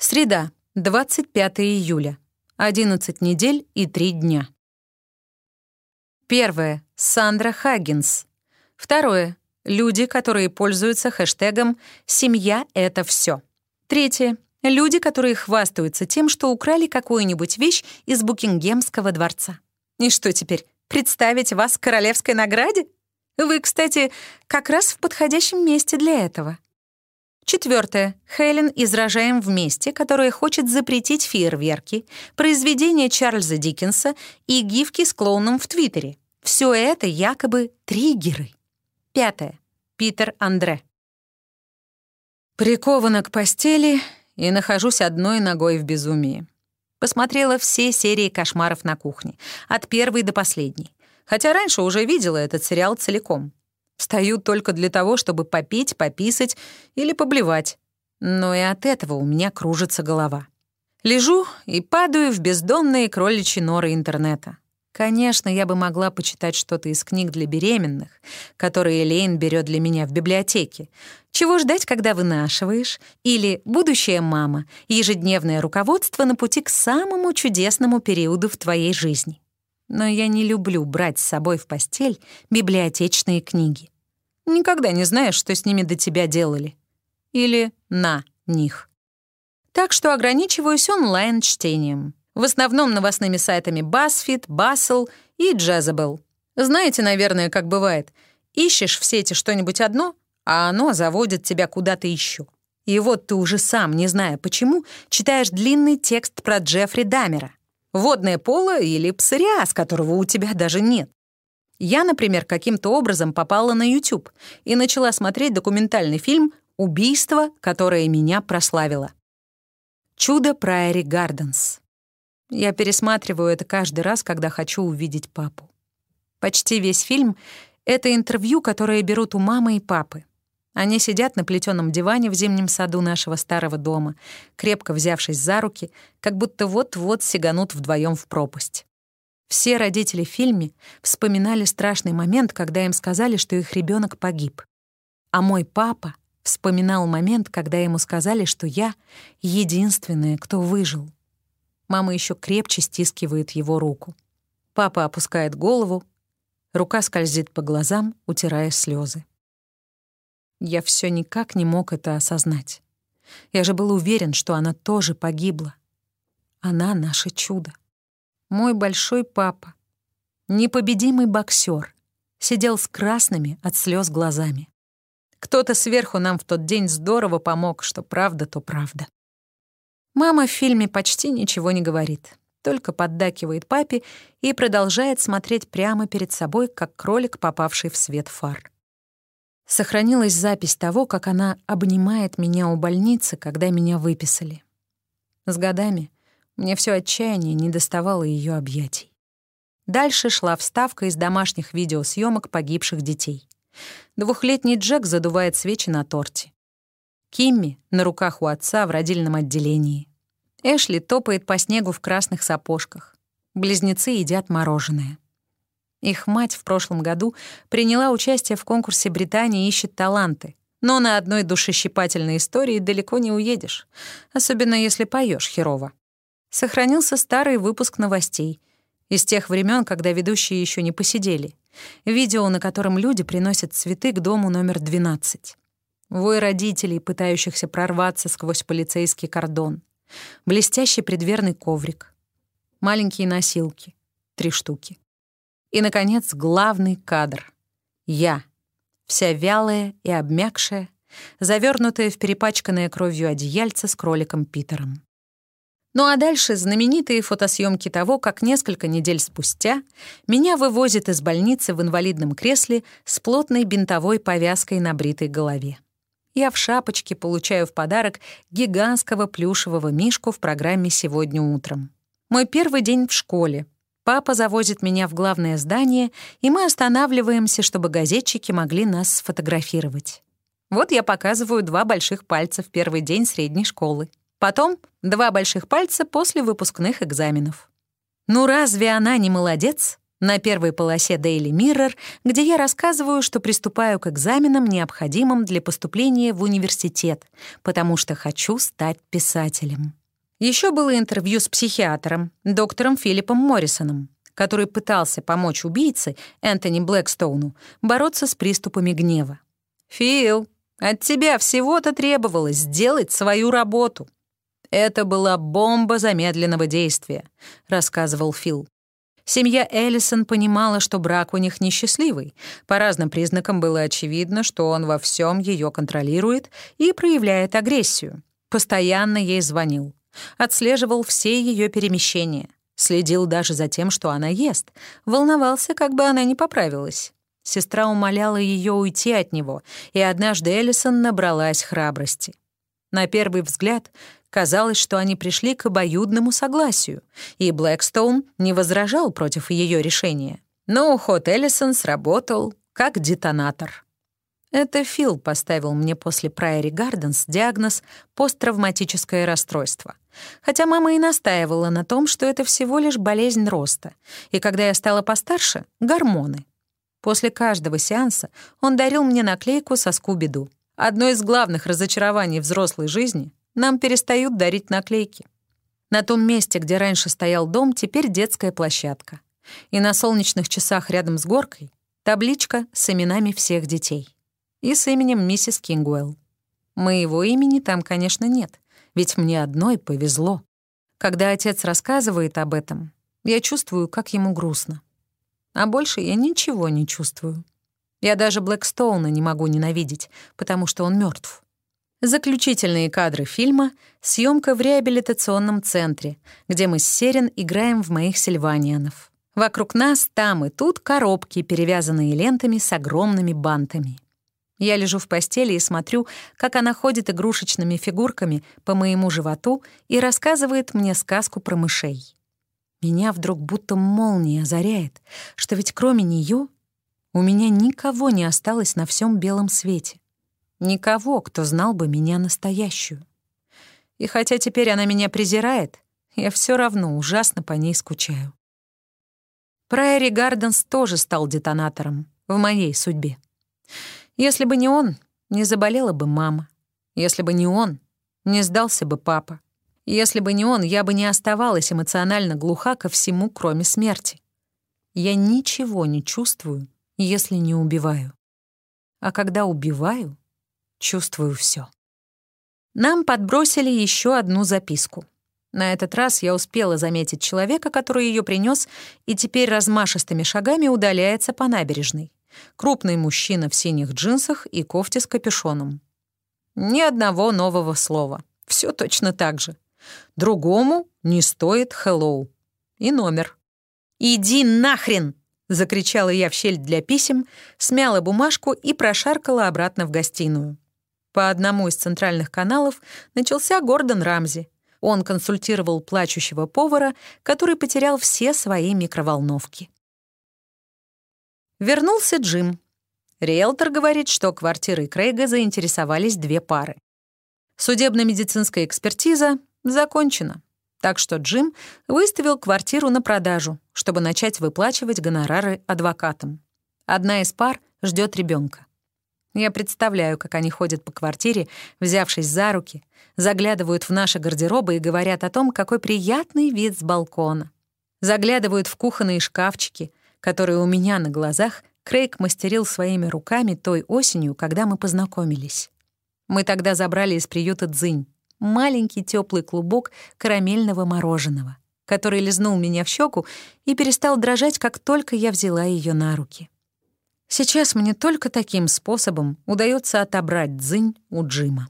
Среда, 25 июля. 11 недель и 3 дня. Первое. Сандра Хаггинс. Второе. Люди, которые пользуются хэштегом «Семья — это все. Третье. Люди, которые хвастаются тем, что украли какую-нибудь вещь из Букингемского дворца. И что теперь, представить вас королевской награде? Вы, кстати, как раз в подходящем месте для этого. Четвертое. Хелен из «Рожаем вместе», которая хочет запретить фейерверки, произведения Чарльза Диккенса и гифки с клоуном в Твиттере. Все это якобы триггеры. Пятое. Питер Андре. Прикована к постели и нахожусь одной ногой в безумии. Посмотрела все серии «Кошмаров на кухне», от первой до последней. Хотя раньше уже видела этот сериал целиком. Встаю только для того, чтобы попить, пописать или поблевать. Но и от этого у меня кружится голова. Лежу и падаю в бездонные кроличьи норы интернета. Конечно, я бы могла почитать что-то из книг для беременных, которые Лейн берет для меня в библиотеке. «Чего ждать, когда вынашиваешь?» или «Будущая мама. Ежедневное руководство на пути к самому чудесному периоду в твоей жизни» но я не люблю брать с собой в постель библиотечные книги. Никогда не знаешь, что с ними до тебя делали. Или на них. Так что ограничиваюсь онлайн-чтением. В основном новостными сайтами BuzzFeed, Bustle и Jezebel. Знаете, наверное, как бывает. Ищешь в сети что-нибудь одно, а оно заводит тебя куда-то еще. И вот ты уже сам, не зная почему, читаешь длинный текст про Джеффри Дамера. Водное поло или псориаз, которого у тебя даже нет. Я, например, каким-то образом попала на YouTube и начала смотреть документальный фильм «Убийство, которое меня прославило». «Чудо Прайори Гарденс». Я пересматриваю это каждый раз, когда хочу увидеть папу. Почти весь фильм — это интервью, которое берут у мамы и папы. Они сидят на плетеном диване в зимнем саду нашего старого дома, крепко взявшись за руки, как будто вот-вот сиганут вдвоем в пропасть. Все родители в фильме вспоминали страшный момент, когда им сказали, что их ребенок погиб. А мой папа вспоминал момент, когда ему сказали, что я — единственная, кто выжил. Мама еще крепче стискивает его руку. Папа опускает голову, рука скользит по глазам, утирая слезы. Я все никак не мог это осознать. Я же был уверен, что она тоже погибла. Она — наше чудо. Мой большой папа, непобедимый боксер, сидел с красными от слез глазами. Кто-то сверху нам в тот день здорово помог, что правда, то правда. Мама в фильме почти ничего не говорит, только поддакивает папе и продолжает смотреть прямо перед собой, как кролик, попавший в свет фар. Сохранилась запись того, как она обнимает меня у больницы, когда меня выписали. С годами мне все отчаяние не доставало ее объятий. Дальше шла вставка из домашних видеосъемок погибших детей. Двухлетний Джек задувает свечи на торте. Кимми на руках у отца в родильном отделении. Эшли топает по снегу в красных сапожках. Близнецы едят мороженое. Их мать в прошлом году приняла участие в конкурсе «Британия ищет таланты». Но на одной душещипательной истории далеко не уедешь, особенно если поешь херово. Сохранился старый выпуск новостей из тех времен, когда ведущие еще не посидели. Видео, на котором люди приносят цветы к дому номер 12. Вой родителей, пытающихся прорваться сквозь полицейский кордон. Блестящий предверный коврик. Маленькие носилки. Три штуки. И, наконец, главный кадр. Я, вся вялая и обмякшая, завернутая в перепачканное кровью одеяльце с кроликом Питером. Ну а дальше знаменитые фотосъемки того, как несколько недель спустя меня вывозят из больницы в инвалидном кресле с плотной бинтовой повязкой на бритой голове. Я в шапочке получаю в подарок гигантского плюшевого мишку в программе «Сегодня утром». Мой первый день в школе, Папа завозит меня в главное здание, и мы останавливаемся, чтобы газетчики могли нас сфотографировать. Вот я показываю два больших пальца в первый день средней школы. Потом два больших пальца после выпускных экзаменов. Ну разве она не молодец? На первой полосе Daily Mirror, где я рассказываю, что приступаю к экзаменам, необходимым для поступления в университет, потому что хочу стать писателем. Еще было интервью с психиатром, доктором Филиппом Моррисоном, который пытался помочь убийце, Энтони Блэкстоуну, бороться с приступами гнева. «Фил, от тебя всего-то требовалось сделать свою работу». «Это была бомба замедленного действия», — рассказывал Фил. Семья Эллисон понимала, что брак у них несчастливый. По разным признакам было очевидно, что он во всем ее контролирует и проявляет агрессию. Постоянно ей звонил. Отслеживал все ее перемещения. Следил даже за тем, что она ест. Волновался, как бы она не поправилась. Сестра умоляла ее уйти от него, и однажды Эллисон набралась храбрости. На первый взгляд Казалось, что они пришли к обоюдному согласию, и Блэкстоун не возражал против ее решения. Но уход Эллисон сработал как детонатор. Это Фил поставил мне после Прайори Гарденс диагноз посттравматическое расстройство. Хотя мама и настаивала на том, что это всего лишь болезнь роста. И когда я стала постарше — гормоны. После каждого сеанса он дарил мне наклейку со Скуби-Ду. Одно из главных разочарований взрослой жизни нам перестают дарить наклейки. На том месте, где раньше стоял дом, теперь детская площадка. И на солнечных часах рядом с горкой табличка с именами всех детей. И с именем миссис Кингуэлл. Моего имени там, конечно, нет, ведь мне одной повезло. Когда отец рассказывает об этом, я чувствую, как ему грустно. А больше я ничего не чувствую. Я даже Блэкстоуна не могу ненавидеть, потому что он мертв. Заключительные кадры фильма — съемка в реабилитационном центре, где мы с Серин играем в моих сильванианов. Вокруг нас там и тут коробки, перевязанные лентами с огромными бантами. Я лежу в постели и смотрю, как она ходит игрушечными фигурками по моему животу и рассказывает мне сказку про мышей. Меня вдруг будто молния озаряет, что ведь кроме нее у меня никого не осталось на всем белом свете. Никого, кто знал бы меня настоящую. И хотя теперь она меня презирает, я все равно ужасно по ней скучаю. Прайори Гарденс тоже стал детонатором в моей судьбе. Если бы не он, не заболела бы мама. Если бы не он, не сдался бы папа. Если бы не он, я бы не оставалась эмоционально глуха ко всему, кроме смерти. Я ничего не чувствую, если не убиваю. А когда убиваю, чувствую все. Нам подбросили еще одну записку. На этот раз я успела заметить человека, который ее принес, и теперь размашистыми шагами удаляется по набережной. Крупный мужчина в синих джинсах и кофте с капюшоном. Ни одного нового слова. Все точно так же. Другому не стоит «hello». И номер. «Иди нахрен!» — закричала я в щель для писем, смяла бумажку и прошаркала обратно в гостиную. По одному из центральных каналов начался Гордон Рамзи. Он консультировал плачущего повара, который потерял все свои микроволновки. Вернулся Джим. Риэлтор говорит, что квартирой Крейга заинтересовались две пары. Судебно-медицинская экспертиза закончена, так что Джим выставил квартиру на продажу, чтобы начать выплачивать гонорары адвокатам. Одна из пар ждет ребенка. Я представляю, как они ходят по квартире, взявшись за руки, заглядывают в наши гардеробы и говорят о том, какой приятный вид с балкона. Заглядывают в кухонные шкафчики, которые у меня на глазах Крейг мастерил своими руками той осенью, когда мы познакомились. Мы тогда забрали из приюта дзынь, маленький теплый клубок карамельного мороженого, который лизнул меня в щеку и перестал дрожать, как только я взяла ее на руки. Сейчас мне только таким способом удается отобрать дзынь у Джима.